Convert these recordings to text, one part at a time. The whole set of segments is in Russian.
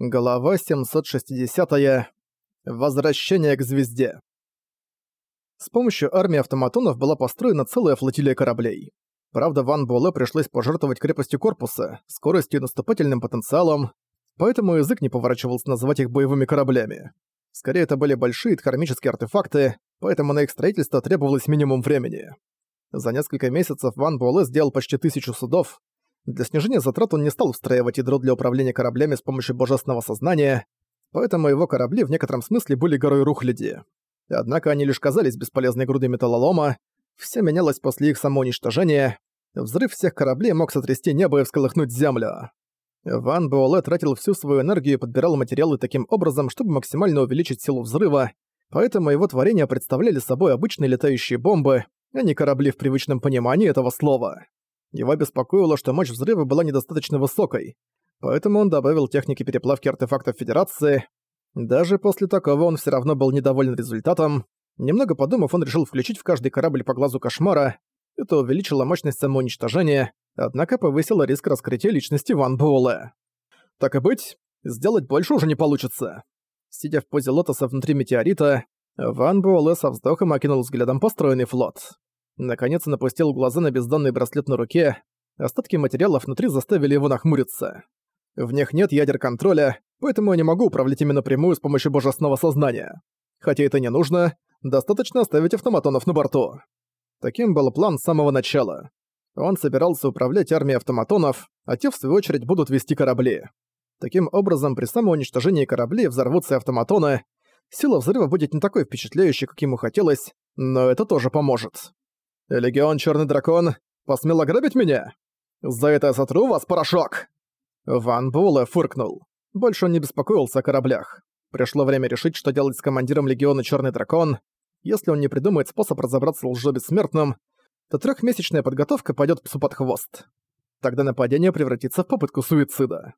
Глава 760. -я. Возвращение к звезде. С помощью армии автоматонов была построена целая флотилия кораблей. Правда, Ван Буэлэ пришлось пожертвовать крепостью корпуса, скоростью и наступательным потенциалом, поэтому язык не поворачивался назвать их боевыми кораблями. Скорее, это были большие кармические артефакты, поэтому на их строительство требовалось минимум времени. За несколько месяцев Ван Буэлэ сделал почти тысячу судов, для снижения затрат он не стал встраивать ядро для управления кораблями с помощью божественного сознания, поэтому его корабли в некотором смысле были горой рухляди. Однако они лишь казались бесполезной грудой металлолома, все менялось после их самоуничтожения, взрыв всех кораблей мог сотрясти небо и всколыхнуть землю. Ван Буэлэ тратил всю свою энергию и подбирал материалы таким образом, чтобы максимально увеличить силу взрыва, поэтому его творения представляли собой обычные летающие бомбы, а не корабли в привычном понимании этого слова. Его беспокоило, что мощь взрыва была недостаточно высокой, поэтому он добавил техники переплавки артефактов Федерации. Даже после такого он все равно был недоволен результатом. Немного подумав, он решил включить в каждый корабль по глазу кошмара. Это увеличило мощность самоуничтожения, однако повысило риск раскрытия личности Ван Буэлэ. Так и быть, сделать больше уже не получится. Сидя в позе лотоса внутри метеорита, Ван Буэлэ со вздохом окинул взглядом построенный флот. Наконец он опустил глаза на бездонный браслет на руке. Остатки материалов внутри заставили его нахмуриться. В них нет ядер контроля, поэтому я не могу управлять ими напрямую с помощью божественного сознания. Хотя это не нужно, достаточно оставить автоматонов на борту. Таким был план с самого начала. Он собирался управлять армией автоматонов, а те, в свою очередь, будут вести корабли. Таким образом, при самоуничтожении кораблей взорвутся автоматоны, сила взрыва будет не такой впечатляющей, как ему хотелось, но это тоже поможет. «Легион Черный Дракон посмел ограбить меня? За это я сотру вас, порошок!» Ван Буэлэ фыркнул. Больше он не беспокоился о кораблях. Пришло время решить, что делать с командиром Легиона Черный Дракон. Если он не придумает способ разобраться с лжебессмертным, то трехмесячная подготовка пойдет псу под хвост. Тогда нападение превратится в попытку суицида.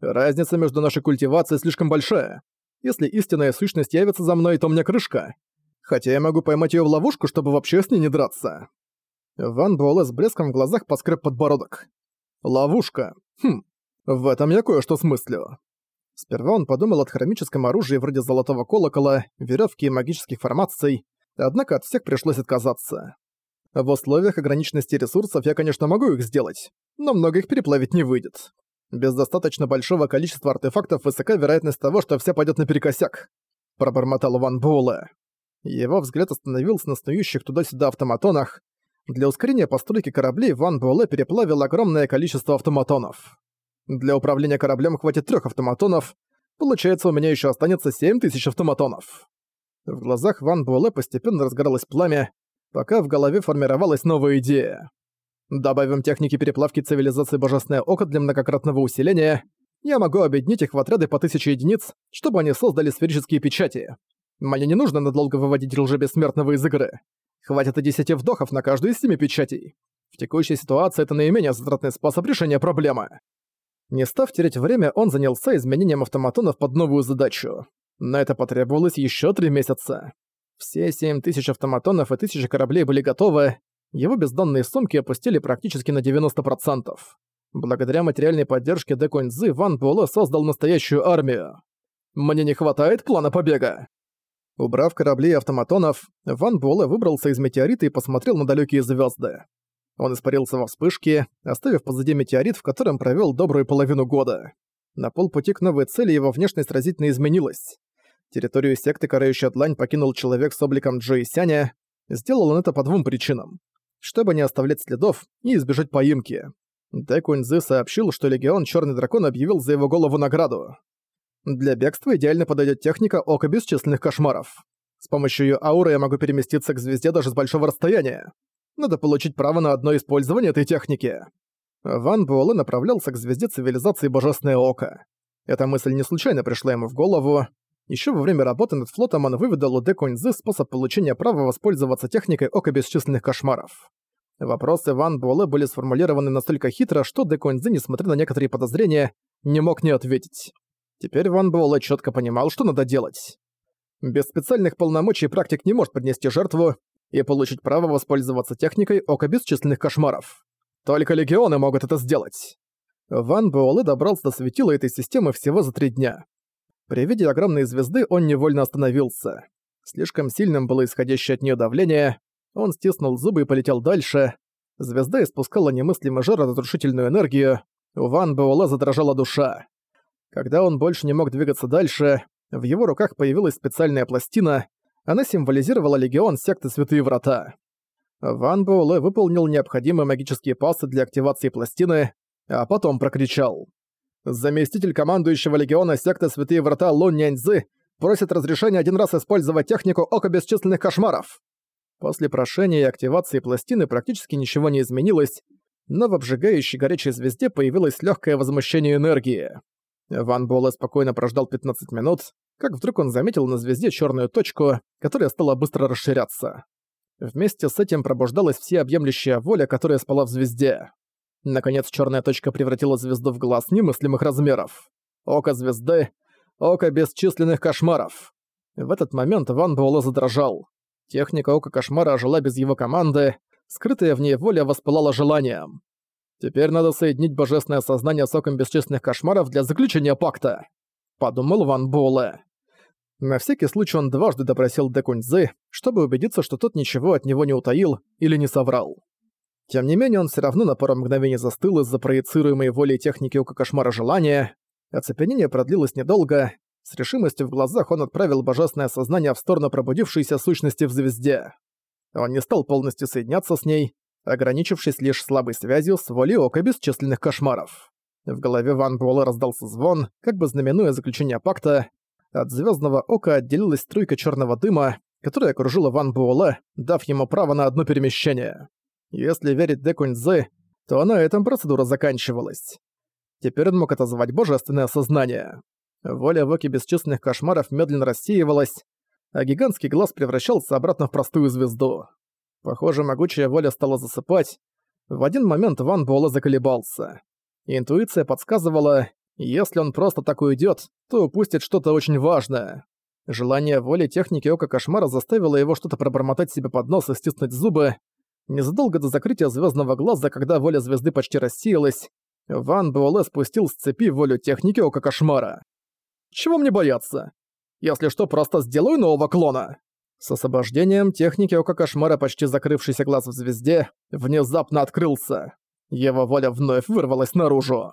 Разница между нашей культивацией слишком большая. Если истинная сущность явится за мной, то мне крышка. Хотя я могу поймать её в ловушку, чтобы вообще с ней не драться. Ван Буэлэ с блеском в глазах поскреб подбородок. Ловушка. Хм, в этом я кое-что смыслю. Сперва он подумал о хромическом оружии вроде золотого колокола, веревки и магических формаций, однако от всех пришлось отказаться. В условиях ограниченности ресурсов я, конечно, могу их сделать, но много их переплавить не выйдет. Без достаточно большого количества артефактов высока вероятность того, что все пойдет наперекосяк. Пробормотал Ван Буэлэ. Его взгляд остановился на снующих туда-сюда автоматонах. Для ускорения постройки кораблей Ван Буэлэ переплавил огромное количество автоматонов. Для управления кораблем хватит трех автоматонов. Получается, у меня еще останется 7000 автоматонов. В глазах Ван Буэлэ постепенно разгоралось пламя, пока в голове формировалась новая идея. Добавим техники переплавки цивилизации Божественное Око для многократного усиления. Я могу объединить их в отряды по тысяче единиц, чтобы они создали сферические печати. Мне не нужно надолго выводить лжебессмертного из игры. Хватит и десяти вдохов на каждую из семи печатей. В текущей ситуации это наименее затратный способ решения проблемы. Не став терять время, он занялся изменением автоматонов под новую задачу. На это потребовалось еще три месяца. Все семь тысяч автоматонов и тысячи кораблей были готовы, его бездонные сумки опустили практически на 90%. Благодаря материальной поддержке Декуньзы Ван Буэлэ создал настоящую армию. Мне не хватает плана побега. Убрав корабли и автоматонов, Ван Буэлэ выбрался из метеорита и посмотрел на далекие звезды. Он испарился во вспышке, оставив позади метеорит, в котором провел добрую половину года. На полпути к новой цели его внешность разительно изменилась. Территорию секты Карающая Длань покинул человек с обликом Джои Сяня. Сделал он это по двум причинам. Чтобы не оставлять следов и избежать поимки. Дэ Куньзы сообщил, что Легион Черный Дракон объявил за его голову награду. Для бегства идеально подойдет техника Ока Бесчисленных Кошмаров. С помощью ее ауры я могу переместиться к звезде даже с большого расстояния. Надо получить право на одно использование этой техники. Ван Буэлэ направлялся к звезде цивилизации Божественное Око. Эта мысль не случайно пришла ему в голову. Еще во время работы над флотом он выведал у Дэ Куньзы способ получения права воспользоваться техникой Ока Бесчисленных Кошмаров. Вопросы Ван Буэлэ были сформулированы настолько хитро, что Дэ Куньзы, несмотря на некоторые подозрения, не мог не ответить. Теперь Ван Буэлэ четко понимал, что надо делать. Без специальных полномочий практик не может поднести жертву и получить право воспользоваться техникой Ока Бесчисленных Кошмаров. Только легионы могут это сделать. Ван Буэлэ добрался до светила этой системы всего за три дня. При виде огромной звезды он невольно остановился. Слишком сильным было исходящее от нее давление, он стиснул зубы и полетел дальше. Звезда испускала немыслимый жар разрушительную энергию. У Ван Буэлэ задрожала душа. Когда он больше не мог двигаться дальше, в его руках появилась специальная пластина, она символизировала легион секты Святые Врата. Ван Буэлэ выполнил необходимые магические пасы для активации пластины, а потом прокричал. «Заместитель командующего легиона секты Святые Врата Лун Няньзы просит разрешения один раз использовать технику Ока Бесчисленных Кошмаров». После прошения и активации пластины практически ничего не изменилось, но в обжигающей горячей звезде появилось легкое возмущение энергии. Ван Буэлэ спокойно прождал 15 минут, как вдруг он заметил на звезде черную точку, которая стала быстро расширяться. Вместе с этим пробуждалась всеобъемлющая воля, которая спала в звезде. Наконец черная точка превратила звезду в глаз немыслимых размеров. Око звезды, око бесчисленных кошмаров. В этот момент Ван Буэлэ задрожал. Техника Ока Кошмара ожила без его команды, скрытая в ней воля воспылала желанием. Теперь надо соединить божественное сознание с Оком Бесчисленных Кошмаров для заключения пакта. Подумал Ван Буэлэ. На всякий случай он дважды допросил Декуньцзы, чтобы убедиться, что тот ничего от него не утаил или не соврал. Тем не менее, он все равно на пару мгновений застыл из-за проецируемой волей техники Ока Кошмара желания. Оцепенение продлилось недолго. С решимостью в глазах он отправил божественное сознание в сторону пробудившейся сущности в звезде. Он не стал полностью соединяться с ней, ограничившись лишь слабой связью с волей Ока Бесчисленных Кошмаров. В голове Ван Буэлэ раздался звон, как бы знаменуя заключение пакта, от звездного ока отделилась струйка черного дыма, которая окружила Ван Буэлэ, дав ему право на одно перемещение. Если верить Декуньцзы, то на этом процедура заканчивалась. Теперь он мог отозвать божественное сознание. Воля в оке бесчисленных кошмаров медленно рассеивалась, а гигантский глаз превращался обратно в простую звезду. Похоже, могучая воля стала засыпать. В один момент Ван Буэлэ заколебался. Интуиция подсказывала, если он просто так уйдет, то упустит что-то очень важное. Желание воли техники Ока Кошмара заставило его что-то пробормотать себе под нос и стиснуть зубы. Незадолго до закрытия звездного глаза, когда воля звезды почти рассеялась, Ван Буэлэ спустил с цепи волю техники Ока Кошмара. «Чего мне бояться? Если что, просто сделаю нового клона!» С освобождением техники Ока Кошмара, почти закрывшийся глаз в звезде, внезапно открылся. Его воля вновь вырвалась наружу.